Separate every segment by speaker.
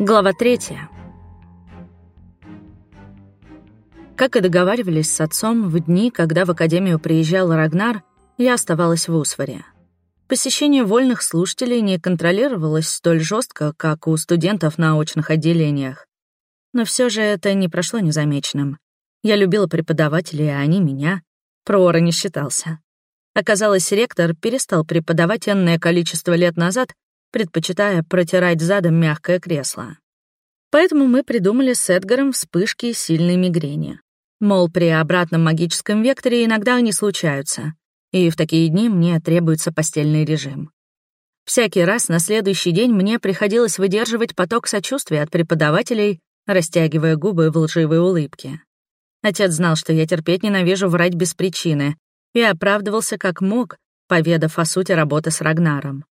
Speaker 1: Глава третья. Как и договаривались с отцом, в дни, когда в академию приезжал Рагнар, я оставалась в Усваре. Посещение вольных слушателей не контролировалось столь жестко, как у студентов на очных отделениях. Но все же это не прошло незамеченным. Я любила преподавателей, а они меня. Проора не считался. Оказалось, ректор перестал преподавать энное количество лет назад предпочитая протирать задом мягкое кресло. Поэтому мы придумали с Эдгаром вспышки сильной мигрени. Мол, при обратном магическом векторе иногда они случаются, и в такие дни мне требуется постельный режим. Всякий раз на следующий день мне приходилось выдерживать поток сочувствия от преподавателей, растягивая губы в лживой улыбке. Отец знал, что я терпеть ненавижу врать без причины, и оправдывался как мог, поведав о сути работы с Рагнаром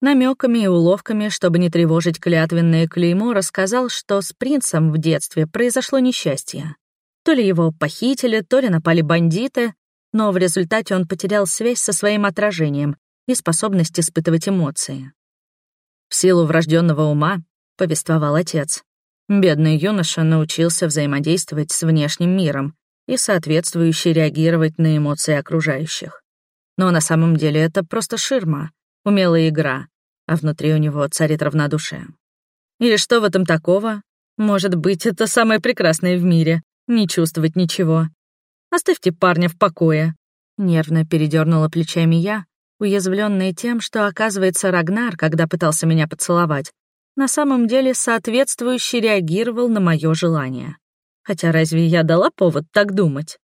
Speaker 1: намеками и уловками, чтобы не тревожить клятвенное клеймо, рассказал, что с принцем в детстве произошло несчастье. То ли его похитили, то ли напали бандиты, но в результате он потерял связь со своим отражением и способность испытывать эмоции. В силу врожденного ума, повествовал отец, бедный юноша научился взаимодействовать с внешним миром и соответствующе реагировать на эмоции окружающих. Но на самом деле это просто ширма, умелая игра, а внутри у него царит равнодушие. И что в этом такого? Может быть, это самое прекрасное в мире — не чувствовать ничего. Оставьте парня в покое. Нервно передернула плечами я, уязвленная тем, что, оказывается, Рагнар, когда пытался меня поцеловать, на самом деле соответствующе реагировал на мое желание. Хотя разве я дала повод так думать?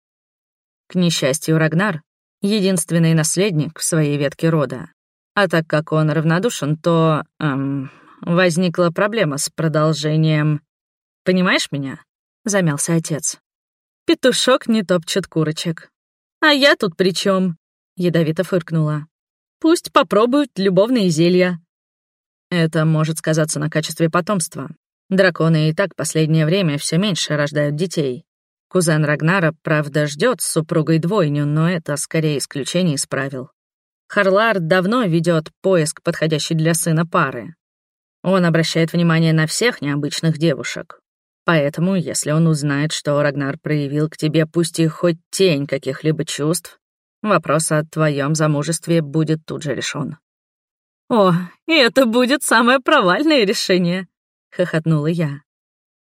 Speaker 1: К несчастью, Рагнар — единственный наследник в своей ветке рода. А так как он равнодушен, то... Эм, возникла проблема с продолжением... Понимаешь меня?» — замялся отец. «Петушок не топчет курочек. А я тут при чем? ядовито фыркнула. «Пусть попробуют любовные зелья». Это может сказаться на качестве потомства. Драконы и так последнее время все меньше рождают детей. Кузен Рагнара, правда, ждет с супругой двойню, но это скорее исключение из правил. Харлар давно ведет поиск подходящей для сына пары. Он обращает внимание на всех необычных девушек. Поэтому, если он узнает, что Рагнар проявил к тебе пусть и хоть тень каких-либо чувств, вопрос о твоем замужестве будет тут же решен. «О, и это будет самое провальное решение», — хохотнула я.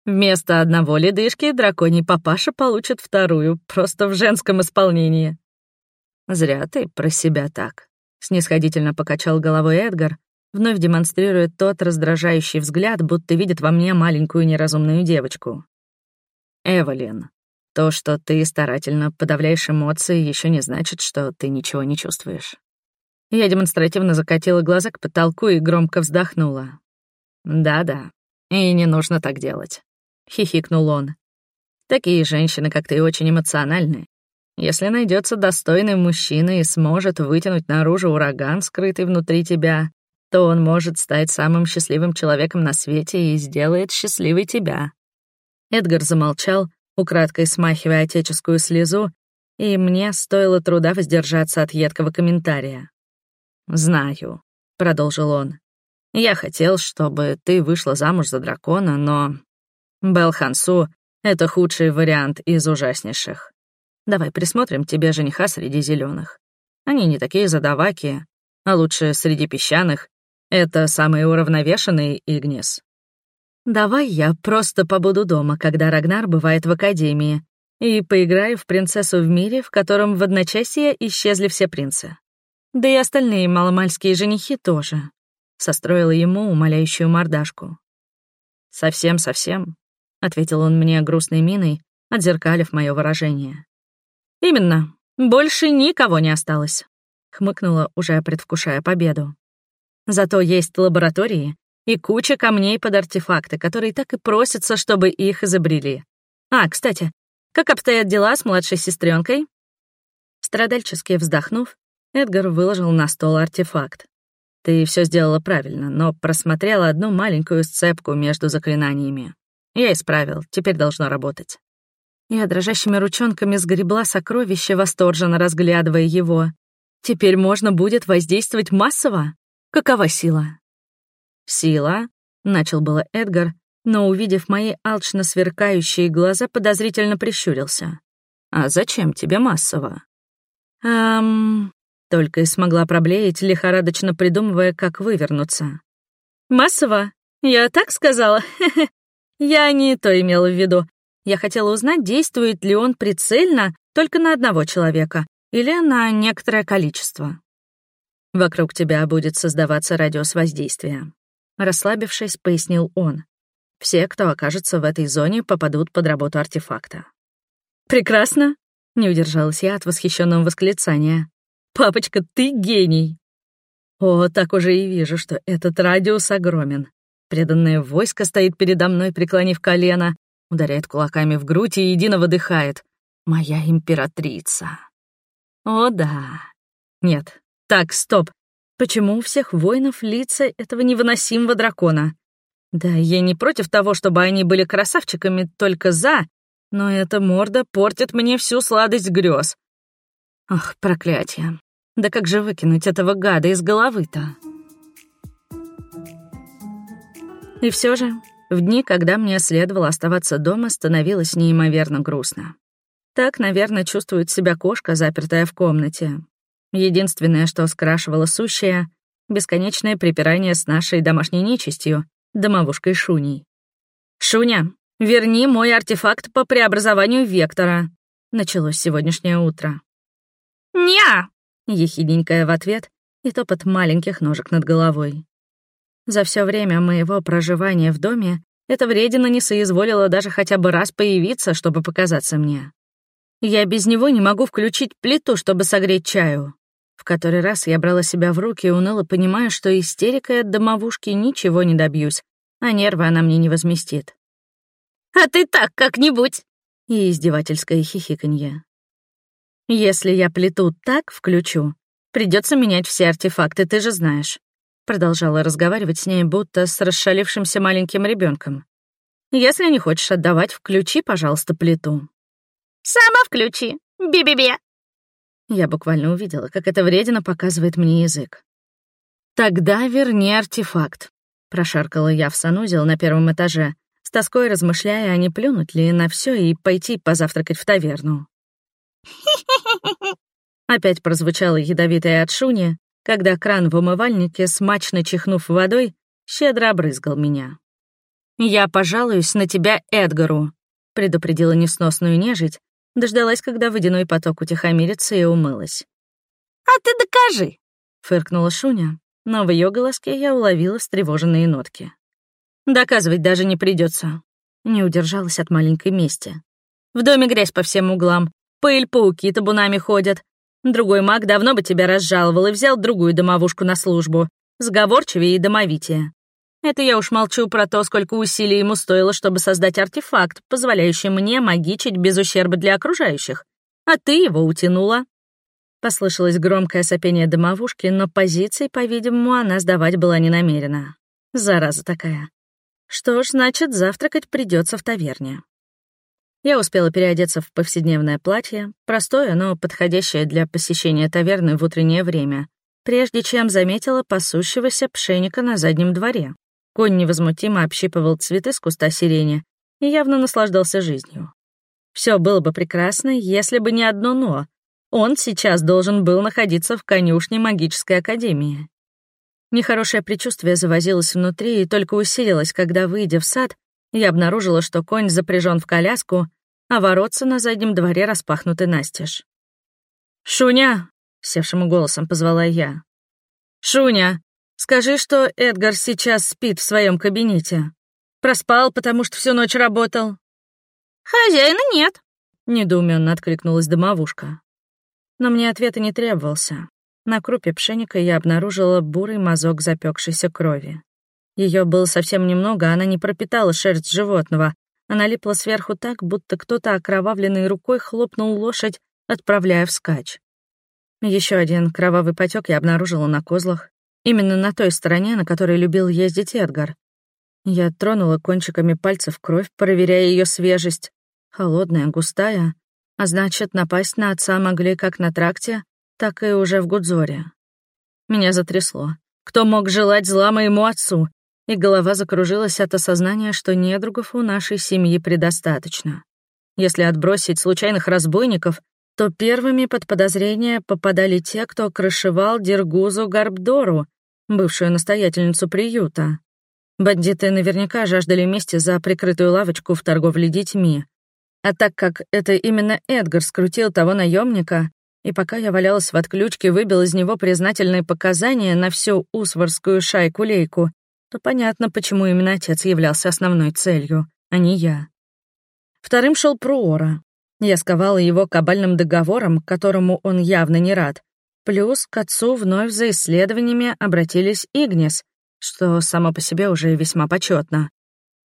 Speaker 1: «Вместо одного ледышки драконий папаша получит вторую, просто в женском исполнении». «Зря ты про себя так», Снисходительно покачал головой Эдгар, вновь демонстрируя тот раздражающий взгляд, будто видит во мне маленькую неразумную девочку. «Эвелин, то, что ты старательно подавляешь эмоции, еще не значит, что ты ничего не чувствуешь». Я демонстративно закатила глаза к потолку и громко вздохнула. «Да-да, и не нужно так делать», — хихикнул он. «Такие женщины, как ты, очень эмоциональны, если найдется достойный мужчина и сможет вытянуть наружу ураган, скрытый внутри тебя, то он может стать самым счастливым человеком на свете и сделает счастливой тебя». Эдгар замолчал, украдкой смахивая отеческую слезу, и мне стоило труда воздержаться от едкого комментария. «Знаю», — продолжил он. «Я хотел, чтобы ты вышла замуж за дракона, но... Белхансу — это худший вариант из ужаснейших. Давай присмотрим тебе жениха среди зеленых. Они не такие задаваки, а лучше среди песчаных. Это самый уравновешенный Игнис. Давай я просто побуду дома, когда Рагнар бывает в академии, и поиграю в принцессу в мире, в котором в одночасье исчезли все принцы. Да и остальные маломальские женихи тоже. Состроила ему умоляющую мордашку. «Совсем-совсем», — ответил он мне грустной миной, отзеркалив мое выражение. «Именно. Больше никого не осталось», — хмыкнула, уже предвкушая победу. «Зато есть лаборатории и куча камней под артефакты, которые так и просятся, чтобы их изобрели. А, кстати, как обстоят дела с младшей сестренкой? Страдальчески вздохнув, Эдгар выложил на стол артефакт. «Ты все сделала правильно, но просмотрела одну маленькую сцепку между заклинаниями. Я исправил, теперь должно работать». Я дрожащими ручонками сгребла сокровище, восторженно разглядывая его. Теперь можно будет воздействовать массово? Какова сила? «Сила?» — начал было Эдгар, но, увидев мои алчно сверкающие глаза, подозрительно прищурился. «А зачем тебе массово?» «Ам...» — только и смогла проблеять, лихорадочно придумывая, как вывернуться. «Массово? Я так сказала? Я не то имела в виду. Я хотела узнать, действует ли он прицельно только на одного человека или на некоторое количество. Вокруг тебя будет создаваться радиус воздействия. Расслабившись, пояснил он. Все, кто окажется в этой зоне, попадут под работу артефакта. «Прекрасно!» — не удержалась я от восхищенного восклицания. «Папочка, ты гений!» О, так уже и вижу, что этот радиус огромен. Преданное войско стоит передо мной, преклонив колено, ударяет кулаками в грудь и едино выдыхает. «Моя императрица!» О, да. Нет, так, стоп. Почему у всех воинов лица этого невыносимого дракона? Да, я не против того, чтобы они были красавчиками, только за, но эта морда портит мне всю сладость грез. Ах, проклятие. Да как же выкинуть этого гада из головы-то? И все же, в дни, когда мне следовало оставаться дома, становилось неимоверно грустно. Так, наверное, чувствует себя кошка, запертая в комнате. Единственное, что скрашивало сущее — бесконечное припирание с нашей домашней нечистью, домовушкой Шуней. «Шуня, верни мой артефакт по преобразованию вектора», — началось сегодняшнее утро.
Speaker 2: «Ня!»
Speaker 1: — ехидненькая в ответ и топот маленьких ножек над головой. За все время моего проживания в доме эта вредина не соизволила даже хотя бы раз появиться, чтобы показаться мне. Я без него не могу включить плиту, чтобы согреть чаю. В который раз я брала себя в руки и уныло понимая, что истерикой от домовушки ничего не добьюсь, а нервы она мне не возместит.
Speaker 2: «А ты так как-нибудь!»
Speaker 1: И издевательское хихиканье. «Если я плиту так включу, придется менять все артефакты, ты же знаешь». Продолжала разговаривать с ней, будто с расшалившимся маленьким ребенком. «Если не хочешь отдавать, включи, пожалуйста, плиту».
Speaker 2: «Сама включи, би-би-би!»
Speaker 1: Я буквально увидела, как эта вредина показывает мне язык. «Тогда верни артефакт», — прошаркала я в санузел на первом этаже, с тоской размышляя, а не плюнуть ли на все и пойти позавтракать в таверну. Опять прозвучало ядовитое от шуни, когда кран в умывальнике, смачно чихнув водой, щедро обрызгал меня. «Я пожалуюсь на тебя Эдгару», — предупредила несносную нежить, Дождалась, когда водяной поток утихомирится и умылась.
Speaker 2: «А ты докажи!»
Speaker 1: — фыркнула Шуня, но в ее голоске я уловила встревоженные нотки. «Доказывать даже не придется. Не удержалась от маленькой мести. «В доме грязь по всем углам, пыль, пауки табунами ходят. Другой маг давно бы тебя разжаловал и взял другую домовушку на службу, сговорчивее и домовитее. Это я уж молчу про то, сколько усилий ему стоило, чтобы создать артефакт, позволяющий мне магичить без ущерба для окружающих. А ты его утянула. Послышалось громкое сопение домовушки, но позиции, по-видимому, она сдавать была не намерена. Зараза такая. Что ж, значит, завтракать придется в таверне. Я успела переодеться в повседневное платье, простое, но подходящее для посещения таверны в утреннее время, прежде чем заметила пасущегося пшеника на заднем дворе. Конь невозмутимо общипывал цветы с куста сирени и явно наслаждался жизнью. Все было бы прекрасно, если бы не одно «но». Он сейчас должен был находиться в конюшне магической академии. Нехорошее предчувствие завозилось внутри и только усилилось, когда, выйдя в сад, я обнаружила, что конь запряжен в коляску, а воротца на заднем дворе распахнуты настежь. «Шуня!» — севшим голосом позвала я. «Шуня, Скажи, что Эдгар сейчас спит в своем кабинете. Проспал, потому что всю ночь работал.
Speaker 2: Хозяина нет,
Speaker 1: недоуменно откликнулась домовушка. Но мне ответа не требовался. На крупе пшеника я обнаружила бурый мазок запекшейся крови. Ее было совсем немного, она не пропитала шерсть животного, она липла сверху так, будто кто-то окровавленной рукой хлопнул лошадь, отправляя вскачь. Еще один кровавый потек я обнаружила на козлах, Именно на той стороне, на которой любил ездить Эдгар. Я тронула кончиками пальцев кровь, проверяя ее свежесть. Холодная, густая. А значит, напасть на отца могли как на тракте, так и уже в Гудзоре. Меня затрясло. Кто мог желать зла моему отцу? И голова закружилась от осознания, что недругов у нашей семьи предостаточно. Если отбросить случайных разбойников, то первыми под подозрение попадали те, кто крышевал Дергузу Гарбдору, бывшую настоятельницу приюта. Бандиты наверняка жаждали мести за прикрытую лавочку в торговле детьми. А так как это именно Эдгар скрутил того наемника, и пока я валялась в отключке, выбил из него признательные показания на всю усварскую шайку-лейку, то понятно, почему именно отец являлся основной целью, а не я. Вторым шел Пруора. Я сковала его кабальным договором, которому он явно не рад. Плюс к отцу вновь за исследованиями обратились Игнис, что само по себе уже весьма почетно.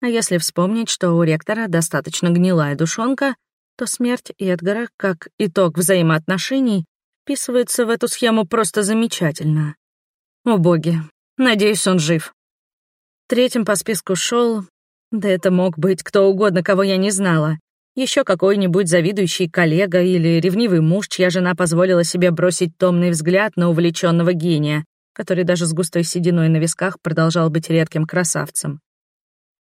Speaker 1: А если вспомнить, что у ректора достаточно гнилая душонка, то смерть Эдгара, как итог взаимоотношений, вписывается в эту схему просто замечательно. О боги, надеюсь, он жив. Третьим по списку шел, да это мог быть кто угодно, кого я не знала. Еще какой-нибудь завидующий коллега или ревнивый муж, чья жена позволила себе бросить томный взгляд на увлеченного гения, который даже с густой сединой на висках продолжал быть редким красавцем.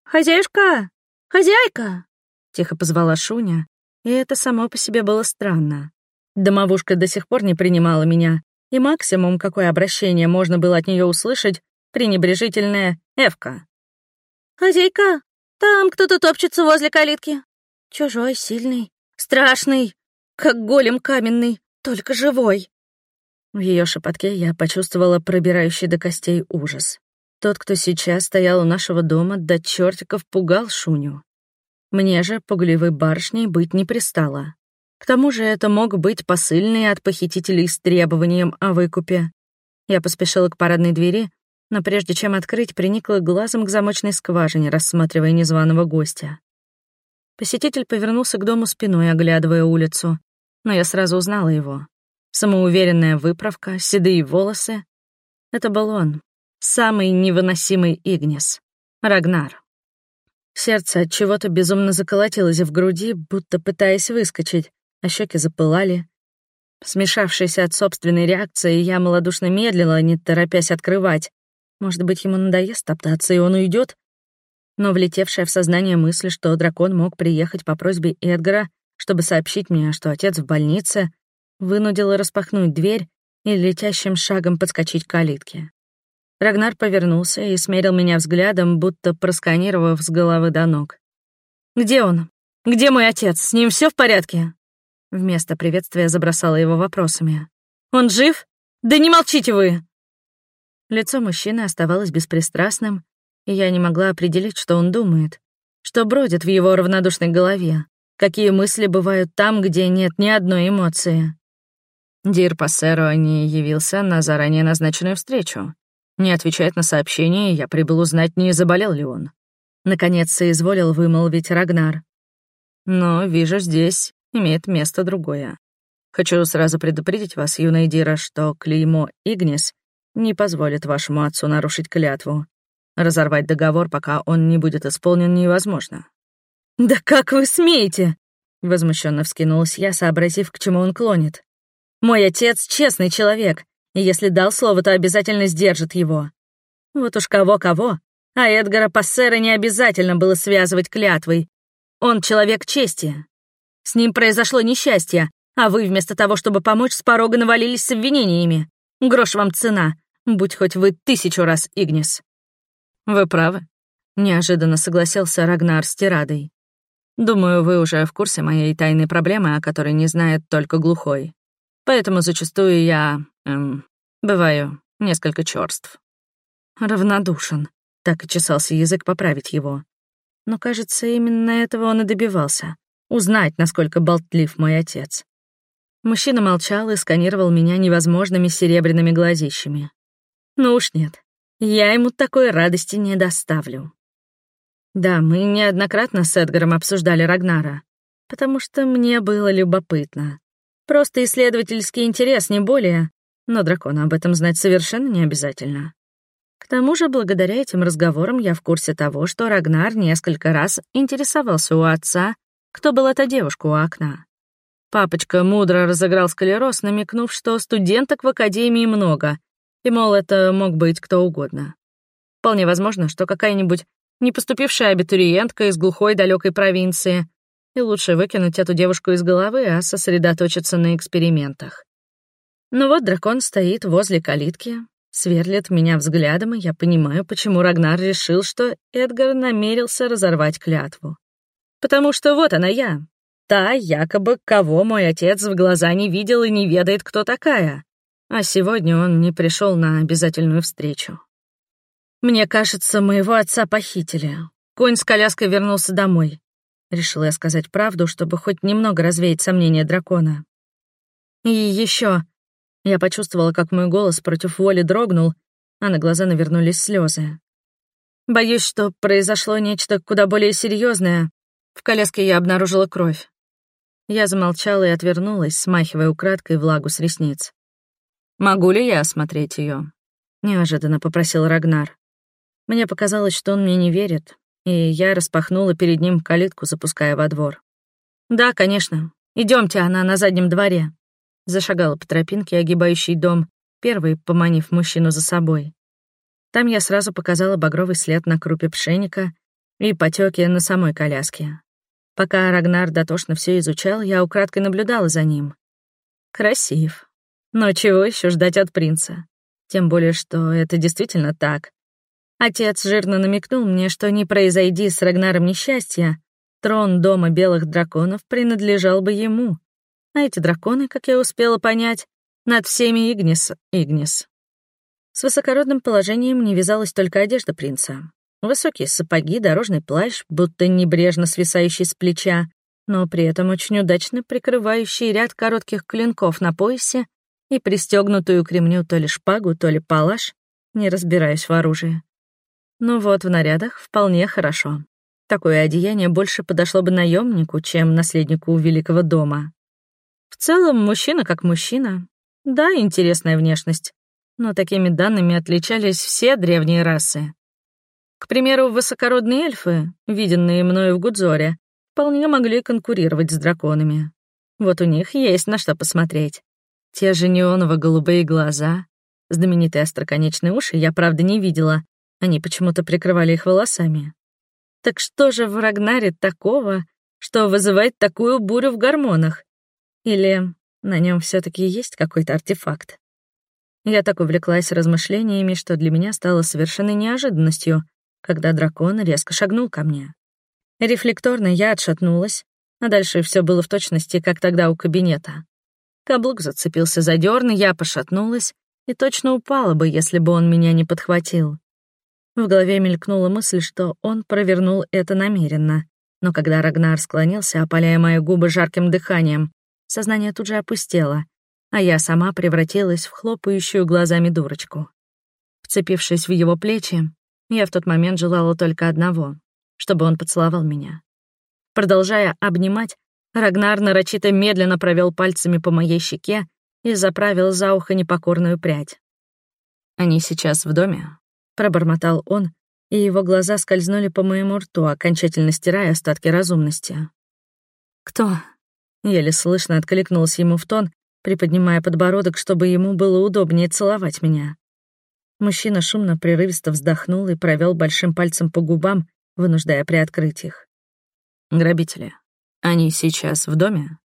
Speaker 2: «Хозяюшка! Хозяйка!»
Speaker 1: — тихо позвала Шуня, и это само по себе было странно. Домовушка до сих пор не принимала меня, и максимум, какое обращение можно было от нее услышать, пренебрежительное «Эвка».
Speaker 2: «Хозяйка, там кто-то топчется возле калитки. Чужой, сильный, страшный, как голем каменный, только живой».
Speaker 1: В ее шепотке я почувствовала пробирающий до костей ужас. Тот, кто сейчас стоял у нашего дома, до чертиков пугал Шуню. Мне же пугливой барышней быть не пристало. К тому же это мог быть посыльный от похитителей с требованием о выкупе. Я поспешила к парадной двери, но прежде чем открыть, приникла глазом к замочной скважине, рассматривая незваного гостя. Посетитель повернулся к дому спиной, оглядывая улицу, но я сразу узнала его. Самоуверенная выправка, седые волосы. Это был он, самый невыносимый Игнис, Рагнар. Сердце от чего-то безумно заколотилось в груди, будто пытаясь выскочить, а щеки запылали. Смешавшись от собственной реакции, я малодушно медлила, не торопясь открывать. Может быть, ему надоест топтаться, и он уйдет? Но влетевшая в сознание мысль, что дракон мог приехать по просьбе Эдгара, чтобы сообщить мне, что отец в больнице, вынудила распахнуть дверь и летящим шагом подскочить к калитке. Рагнар повернулся и смерил меня взглядом, будто просканировав с головы до ног. «Где он? Где мой отец? С ним все в порядке?» Вместо приветствия забросала его вопросами. «Он жив? Да не молчите вы!» Лицо мужчины оставалось беспристрастным, и я не могла определить, что он думает, что бродит в его равнодушной голове, какие мысли бывают там, где нет ни одной эмоции. Дир Пассеро не явился на заранее назначенную встречу. Не отвечает на сообщение, я прибыл узнать, не заболел ли он. Наконец соизволил вымолвить Рагнар. Но, вижу, здесь имеет место другое. Хочу сразу предупредить вас, юная Дира, что клеймо Игнис не позволит вашему отцу нарушить клятву. Разорвать договор, пока он не будет исполнен, невозможно. «Да как вы смеете?» — возмущенно вскинулась я, сообразив, к чему он клонит. Мой отец — честный человек, и если дал слово, то обязательно сдержит его. Вот уж кого-кого, а Эдгара Пассера не обязательно было связывать клятвой. Он человек чести. С ним произошло несчастье, а вы вместо того, чтобы помочь, с порога навалились с обвинениями. Грош вам цена, будь хоть вы тысячу раз Игнис. Вы правы, неожиданно согласился Рагнар с тирадой. Думаю, вы уже в курсе моей тайной проблемы, о которой не знает только глухой. Поэтому зачастую я... Эм, бываю несколько чёрств. Равнодушен. Так и чесался язык поправить его. Но, кажется, именно этого он и добивался. Узнать, насколько болтлив мой отец. Мужчина молчал и сканировал меня невозможными серебряными глазищами. Ну уж нет, я ему такой радости не доставлю. Да, мы неоднократно с Эдгаром обсуждали Рагнара, потому что мне было любопытно. Просто исследовательский интерес, не более. Но дракону об этом знать совершенно не обязательно. К тому же, благодаря этим разговорам я в курсе того, что Рагнар несколько раз интересовался у отца, кто была та девушка у окна. Папочка мудро разыграл склероз, намекнув, что студенток в академии много, и, мол, это мог быть кто угодно. Вполне возможно, что какая-нибудь не поступившая абитуриентка из глухой далекой провинции. И лучше выкинуть эту девушку из головы, а сосредоточиться на экспериментах. Ну вот дракон стоит возле калитки, сверлит меня взглядом, и я понимаю, почему Рагнар решил, что Эдгар намерился разорвать клятву. Потому что вот она я, та, якобы, кого мой отец в глаза не видел и не ведает, кто такая. А сегодня он не пришел на обязательную встречу. Мне кажется, моего отца похитили. Конь с коляской вернулся домой. Решила я сказать правду, чтобы хоть немного развеять сомнения дракона. И еще я почувствовала, как мой голос против воли дрогнул, а на глаза навернулись слезы. Боюсь, что произошло нечто куда более серьезное. В коляске я обнаружила кровь. Я замолчала и отвернулась, смахивая украдкой влагу с ресниц. «Могу ли я осмотреть ее? неожиданно попросил Рагнар. Мне показалось, что он мне не верит, и я распахнула перед ним калитку, запуская во двор. «Да, конечно. Идемте, она на заднем дворе», Зашагала по тропинке, огибающей дом, первый поманив мужчину за собой. Там я сразу показала багровый след на крупе пшеника и потеки на самой коляске. Пока Рагнар дотошно все изучал, я украдкой наблюдала за ним. Красив. Но чего еще ждать от принца? Тем более, что это действительно так. Отец жирно намекнул мне, что не произойди с Рагнаром несчастья, трон дома белых драконов принадлежал бы ему, а эти драконы, как я успела понять, над всеми Игнис, Игнис. С высокородным положением не вязалась только одежда принца. Высокие сапоги, дорожный плащ, будто небрежно свисающий с плеча, но при этом очень удачно прикрывающий ряд коротких клинков на поясе и пристегнутую к ремню то ли шпагу, то ли палаш, не разбираясь в оружии. Ну вот, в нарядах вполне хорошо. Такое одеяние больше подошло бы наемнику, чем наследнику великого дома. В целом, мужчина как мужчина. Да, интересная внешность. Но такими данными отличались все древние расы. К примеру, высокородные эльфы, виденные мною в Гудзоре, вполне могли конкурировать с драконами. Вот у них есть на что посмотреть. Те же неоново-голубые глаза, знаменитые остроконечные уши я, правда, не видела. Они почему-то прикрывали их волосами. Так что же в Рагнаре такого, что вызывает такую бурю в гормонах? Или на нем все таки есть какой-то артефакт? Я так увлеклась размышлениями, что для меня стало совершенной неожиданностью, когда дракон резко шагнул ко мне. Рефлекторно я отшатнулась, а дальше все было в точности, как тогда у кабинета. Каблук зацепился за дёрн, я пошатнулась и точно упала бы, если бы он меня не подхватил. В голове мелькнула мысль, что он провернул это намеренно, но когда Рагнар склонился, опаляя мои губы жарким дыханием, сознание тут же опустело, а я сама превратилась в хлопающую глазами дурочку. Вцепившись в его плечи, я в тот момент желала только одного — чтобы он поцеловал меня. Продолжая обнимать, Рагнар нарочито медленно провел пальцами по моей щеке и заправил за ухо непокорную прядь. «Они сейчас в доме?» — пробормотал он, и его глаза скользнули по моему рту, окончательно стирая остатки разумности. «Кто?» Еле слышно откликнулась ему в тон, приподнимая подбородок, чтобы ему было удобнее целовать меня. Мужчина шумно, прерывисто вздохнул и провел большим пальцем по губам, вынуждая приоткрыть их. «Грабители, они сейчас в доме?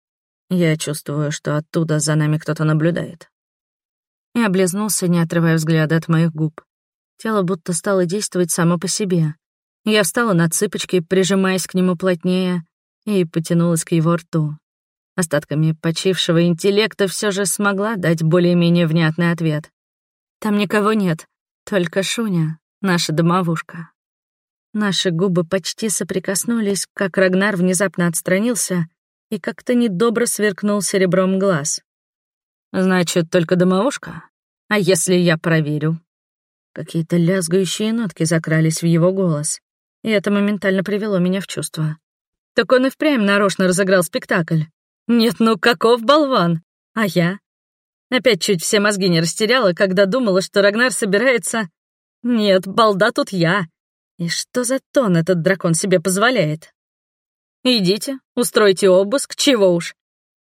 Speaker 1: Я чувствую, что оттуда за нами кто-то наблюдает». И облизнулся, не отрывая взгляда от моих губ. Тело будто стало действовать само по себе. Я встала на цыпочки, прижимаясь к нему плотнее, и потянулась к его рту. Остатками почившего интеллекта все же смогла дать более-менее внятный ответ. «Там никого нет, только Шуня, наша домовушка». Наши губы почти соприкоснулись, как Рагнар внезапно отстранился и как-то недобро сверкнул серебром глаз. «Значит, только домовушка? А если я проверю?» Какие-то лязгающие нотки закрались в его голос, и это моментально привело меня в чувство. Так он и впрямь нарочно разыграл спектакль. Нет, ну каков болван? А я? Опять чуть все мозги не растеряла, когда думала, что Рагнар собирается... Нет, балда тут я. И что за тон этот дракон себе позволяет? «Идите, устройте обыск, чего уж!»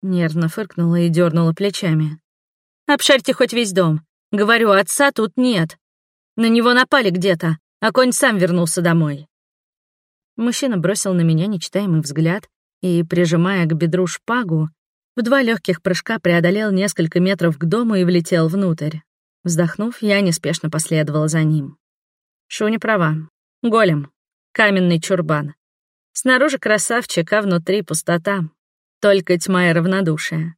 Speaker 1: Нервно фыркнула и дернула плечами. «Обшарьте хоть весь дом. Говорю, отца тут нет. На него напали где-то. а конь сам вернулся домой. Мужчина бросил на меня нечитаемый взгляд и, прижимая к бедру шпагу, в два легких прыжка преодолел несколько метров к дому и влетел внутрь. Вздохнув, я неспешно последовала за ним. Шуня права. Голем. Каменный чурбан. Снаружи красавчик, а внутри пустота. Только тьма и равнодушие.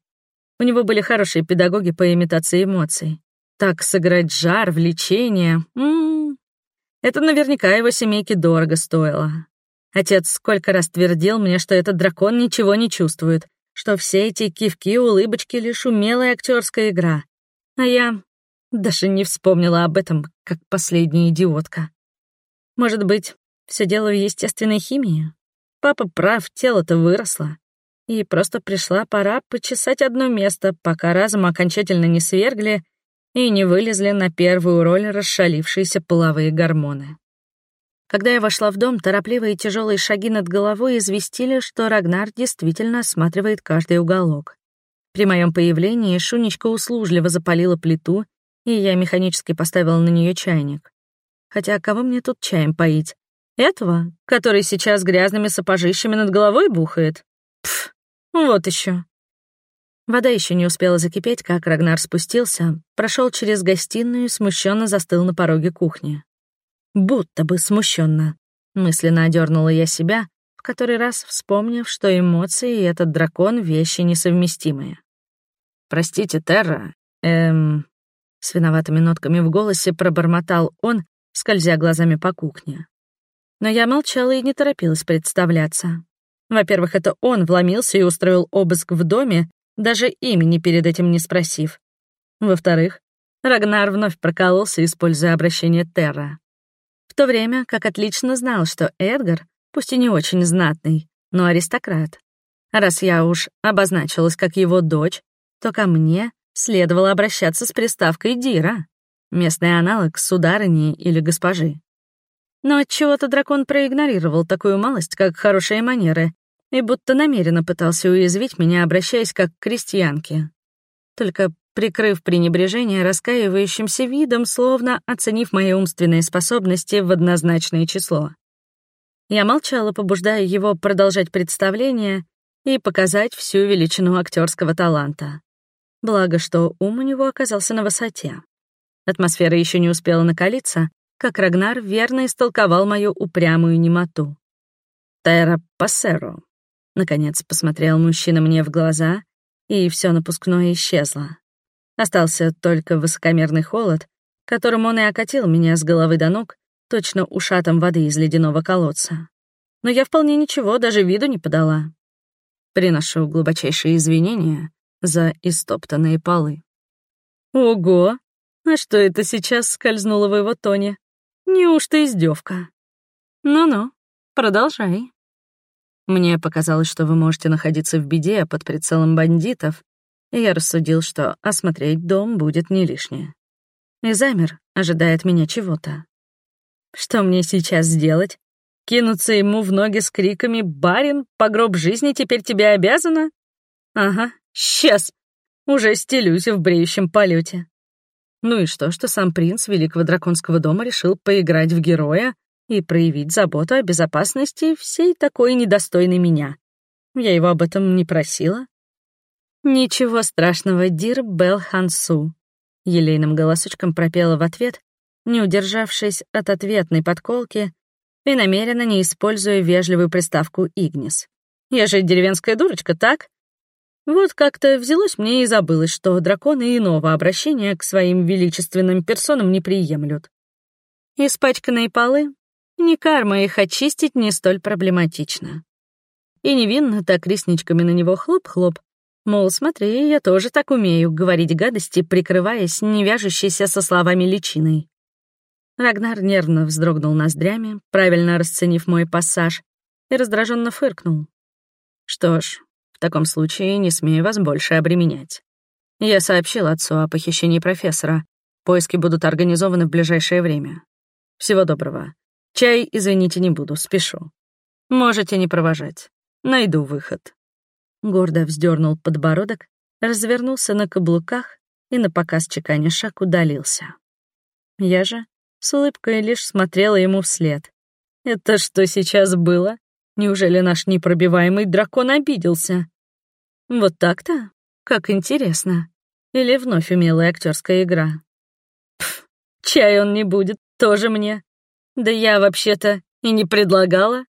Speaker 1: У него были хорошие педагоги по имитации эмоций. Так сыграть жар, влечение. М -м -м. Это наверняка его семейке дорого стоило. Отец сколько раз твердил мне, что этот дракон ничего не чувствует, что все эти кивки, улыбочки — лишь умелая актерская игра. А я даже не вспомнила об этом, как последняя идиотка. Может быть, все дело в естественной химии? Папа прав, тело-то выросло. И просто пришла пора почесать одно место, пока разом окончательно не свергли и не вылезли на первую роль расшалившиеся половые гормоны. Когда я вошла в дом, торопливые тяжелые шаги над головой известили, что Рагнар действительно осматривает каждый уголок. При моем появлении Шунечка услужливо запалила плиту и я механически поставила на нее чайник. Хотя кого мне тут чаем поить? Этого, который сейчас грязными сапожищами над головой бухает? Пф, вот еще. Вода еще не успела закипеть, как Рагнар спустился, прошел через гостиную и смущенно застыл на пороге кухни. Будто бы смущенно. Мысленно одернула я себя, в который раз вспомнив, что эмоции и этот дракон — вещи несовместимые. «Простите, Терра, эм, с виноватыми нотками в голосе пробормотал он, скользя глазами по кухне. Но я молчала и не торопилась представляться. Во-первых, это он вломился и устроил обыск в доме, даже имени перед этим не спросив. Во-вторых, Рагнар вновь прокололся, используя обращение Терра. В то время как отлично знал, что Эдгар, пусть и не очень знатный, но аристократ. Раз я уж обозначилась как его дочь, то ко мне следовало обращаться с приставкой «Дира», местный аналог сударыни или госпожи. Но отчего-то дракон проигнорировал такую малость, как хорошие манеры, и будто намеренно пытался уязвить меня, обращаясь как к крестьянке. Только прикрыв пренебрежение раскаивающимся видом, словно оценив мои умственные способности в однозначное число. Я молчала, побуждая его продолжать представление и показать всю величину актерского таланта. Благо, что ум у него оказался на высоте. Атмосфера еще не успела накалиться, как Рагнар верно истолковал мою упрямую немоту. «Терра Пассеро», — наконец посмотрел мужчина мне в глаза, и все напускное исчезло. Остался только высокомерный холод, которым он и окатил меня с головы до ног, точно ушатом воды из ледяного колодца. Но я вполне ничего, даже виду не подала. Приношу глубочайшие извинения за истоптанные полы. Ого! А что это сейчас скользнуло в его тоне? Неужто издевка? Ну-ну, продолжай. Мне показалось, что вы можете находиться в беде под прицелом бандитов, и я рассудил, что осмотреть дом будет не лишнее. И замер, ожидая меня чего-то. Что мне сейчас сделать? Кинуться ему в ноги с криками «Барин, по гроб жизни теперь тебе обязана?» Ага, Сейчас! Уже стелюсь в бреющем полете. Ну и что, что сам принц Великого Драконского дома решил поиграть в героя и проявить заботу о безопасности всей такой недостойной меня. Я его об этом не просила. «Ничего страшного, Дир Бел Хансу», — елейным голосочком пропела в ответ, не удержавшись от ответной подколки и намеренно не используя вежливую приставку «Игнис». «Я же деревенская дурочка, так? Вот как-то взялось мне и забылось, что драконы иного обращения к своим величественным персонам не приемлют. Испачканные полы — не карма их очистить не столь проблематично. И невинно так ресничками на него хлоп-хлоп, мол, смотри, я тоже так умею говорить гадости, прикрываясь не вяжущейся со словами личиной. Рагнар нервно вздрогнул ноздрями, правильно расценив мой пассаж, и раздраженно фыркнул. Что ж, таком случае не смею вас больше обременять. Я сообщил отцу о похищении профессора. Поиски будут организованы в ближайшее время. Всего доброго. Чай, извините, не буду, спешу. Можете не провожать. Найду выход. Гордо вздернул подбородок, развернулся на каблуках и на показ чеканя шаг удалился. Я же С улыбкой лишь смотрела ему вслед. Это что сейчас было? Неужели наш непробиваемый дракон обиделся? Вот так-то? Как интересно. Или вновь умелая актерская игра? Пф, чай он не будет, тоже мне. Да я вообще-то и не предлагала.